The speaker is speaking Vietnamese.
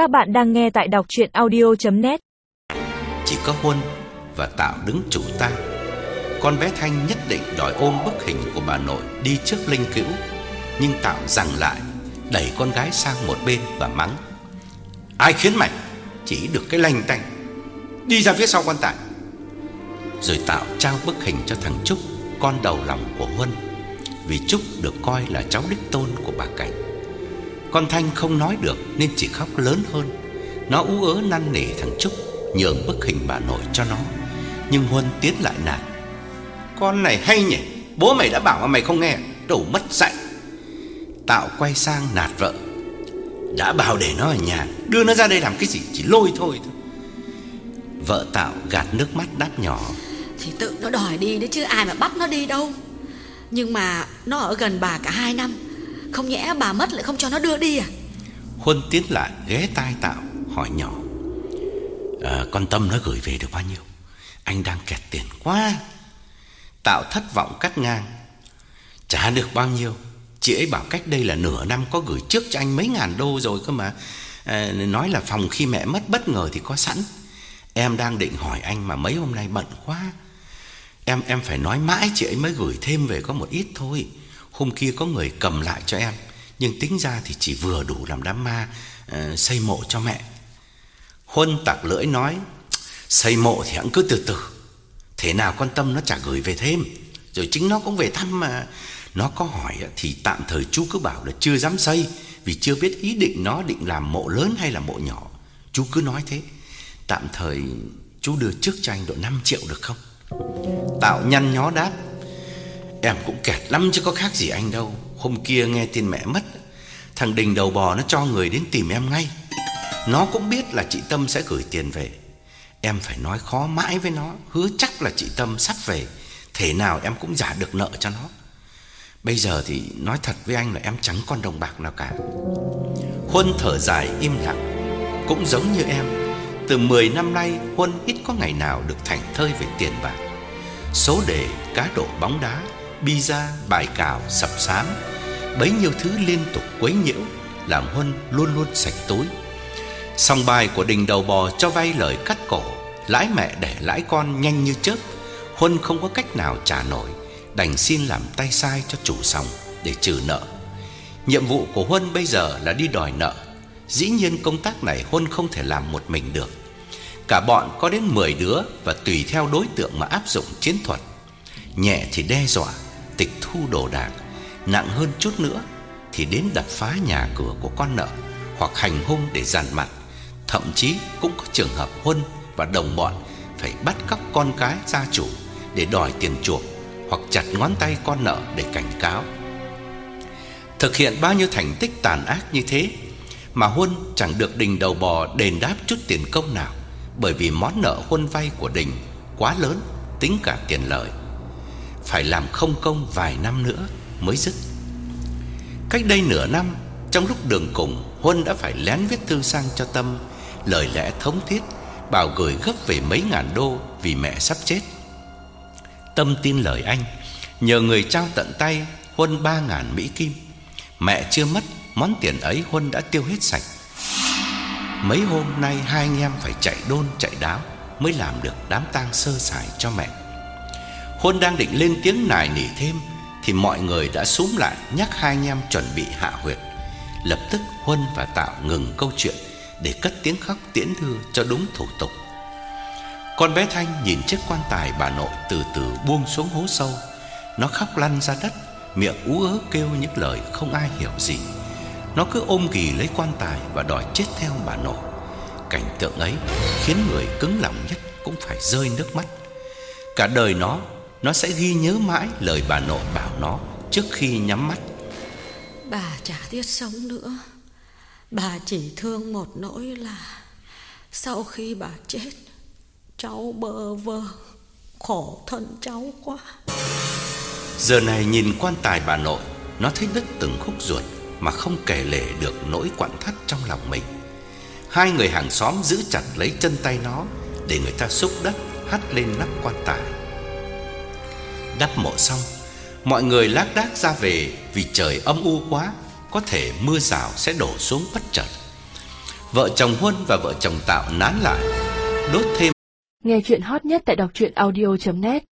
Các bạn đang nghe tại đọc chuyện audio.net Chỉ có Huân và Tạo đứng chủ ta. Con bé Thanh nhất định đòi ôm bức hình của bà nội đi trước linh cữu. Nhưng Tạo rằng lại, Đẩy con gái sang một bên và mắng. Ai khiến mày? Chỉ được cái lành tanh Đi ra phía sau quan tài. Rồi Tạo trao bức hình cho thằng Trúc, Con đầu lòng của Huân. Vì Trúc được coi là cháu đích tôn của bà Cảnh. Con Thanh không nói được Nên chỉ khóc lớn hơn. Nó ú ớ năn nỉ thằng Trúc, Nhường bức hình bà nội cho nó. Nhưng Huân tiến lại nạt Con này hay nhỉ, Bố mày đã bảo mà mày không nghe Đồ mất dạy. Tạo quay sang nạt vợ, Đã bảo để nó ở nhà, Đưa nó ra đây làm cái gì, Chỉ lôi thôi thôi. Vợ Tạo gạt nước mắt đáp nhỏ, Thì tự nó đòi đi đấy chứ ai mà bắt nó đi đâu. Nhưng mà nó ở gần bà cả hai năm không nhẽ bà mất lại không cho nó đưa đi à? Huân tiến lại ghé tai Tạo hỏi nhỏ. À, Con Tâm nó gửi về được bao nhiêu? Anh đang kẹt tiền quá. Tạo thất vọng cắt ngang. Trả được bao nhiêu. Chị ấy bảo cách đây là nửa năm có gửi trước cho anh mấy ngàn đô rồi cơ mà. À, Nói là phòng khi mẹ mất bất ngờ thì có sẵn. Em đang định hỏi anh mà mấy hôm nay bận quá. Em em phải nói mãi chị ấy mới gửi thêm về có một ít thôi. Hôm kia có người cầm lại cho em Nhưng tính ra thì chỉ vừa đủ làm đám ma uh, Xây mộ cho mẹ. Huân tặc lưỡi nói Xây mộ thì hẳn cứ từ từ Thế nào con Tâm nó chả gửi về thêm Rồi chính nó cũng về thăm mà. Nó có hỏi thì tạm thời chú cứ bảo là chưa dám xây Vì chưa biết ý định nó định làm mộ lớn hay là mộ nhỏ. Chú cứ nói thế. Tạm thời chú đưa trước cho anh độ 5 triệu được không? Tạo nhăn nhó đáp Em cũng kẹt lắm chứ có khác gì anh đâu. Hôm kia nghe tin mẹ mất Thằng Đình đầu bò nó cho người đến tìm em ngay. Nó cũng biết là chị Tâm sẽ gửi tiền về. Em phải nói khó mãi với nó Hứa chắc là chị Tâm sắp về. Thế nào em cũng giả được nợ cho nó. Bây giờ thì nói thật với anh là em chẳng còn đồng bạc nào cả. Huân thở dài im lặng Cũng giống như em. Từ 10 năm nay Huân ít có ngày nào được thảnh thơi về tiền bạc. Số đề, cá độ bóng đá Pizza, bài cào, sập sám. Bấy nhiêu thứ liên tục quấy nhiễu Làm Huân luôn luôn sạch túi Song bài của đình đầu bò cho vay lời cắt cổ Lãi mẹ để lãi con nhanh như chớp. Huân không có cách nào trả nổi Đành xin làm tay sai cho chủ sòng Để trừ nợ. Nhiệm vụ của Huân bây giờ là đi đòi nợ. Dĩ nhiên công tác này Huân không thể làm một mình được. Cả bọn có đến 10 đứa Và tùy theo đối tượng mà áp dụng chiến thuật. Nhẹ thì đe dọa Tịch thu đồ đạc, Nặng hơn chút nữa Thì đến đập phá nhà cửa của con nợ Hoặc hành hung để giàn mặt. Thậm chí cũng có trường hợp Huân và đồng bọn Phải bắt cóc con cái gia chủ Để đòi tiền chuộc Hoặc chặt ngón tay con nợ để cảnh cáo. Thực hiện bao nhiêu thành tích tàn ác như thế Mà Huân chẳng được đình đầu bò đền đáp chút tiền công nào Bởi vì món nợ Huân vay của đình quá lớn, Tính cả tiền lợi. Phải làm không công vài năm nữa mới dứt. Cách đây nửa năm, Trong lúc đường cùng, Huân đã phải lén viết thư sang cho Tâm, Lời lẽ thống thiết, Bảo gửi gấp về mấy ngàn đô Vì mẹ sắp chết. Tâm tin lời anh, Nhờ người trao tận tay, Huân ba ngàn Mỹ Kim. Mẹ chưa mất, Món tiền ấy Huân đã tiêu hết sạch. Mấy hôm nay hai anh em phải chạy đôn, chạy đáo Mới làm được đám tang sơ sài cho mẹ. Huân đang định lên tiếng nài nỉ thêm, Thì mọi người đã súm lại Nhắc hai anh em chuẩn bị hạ huyệt. Lập tức Huân và Tạo ngừng câu chuyện Để cất tiếng khóc tiễn đưa cho đúng thủ tục. Con bé Thanh nhìn chiếc quan tài bà nội Từ từ buông xuống hố sâu. Nó khóc lăn ra đất, Miệng ú ớ kêu những lời không ai hiểu gì. Nó cứ ôm ghì lấy quan tài Và đòi chết theo bà nội. Cảnh tượng ấy khiến người cứng lòng nhất Cũng phải rơi nước mắt. Cả đời nó nó sẽ ghi nhớ mãi lời bà nội bảo nó Trước khi nhắm mắt. Bà chả biết sống nữa. Bà chỉ thương một nỗi là Sau khi bà chết Cháu bơ vơ Khổ thân cháu quá. Giờ này nhìn quan tài bà nội Nó thấy đứt từng khúc ruột Mà không kể lể được nỗi quặn thắt trong lòng mình. Hai người hàng xóm giữ chặt lấy chân tay nó Để người ta xúc đất hắt lên nắp quan tài Đắp mộ xong, Mọi người lác đác ra về Vì trời âm u quá, Có thể mưa rào sẽ đổ xuống bất chợt. Vợ chồng Huân và vợ chồng Tạo nán lại, Đốt thêm. Nghe chuyện hot nhất tại đọc audio net.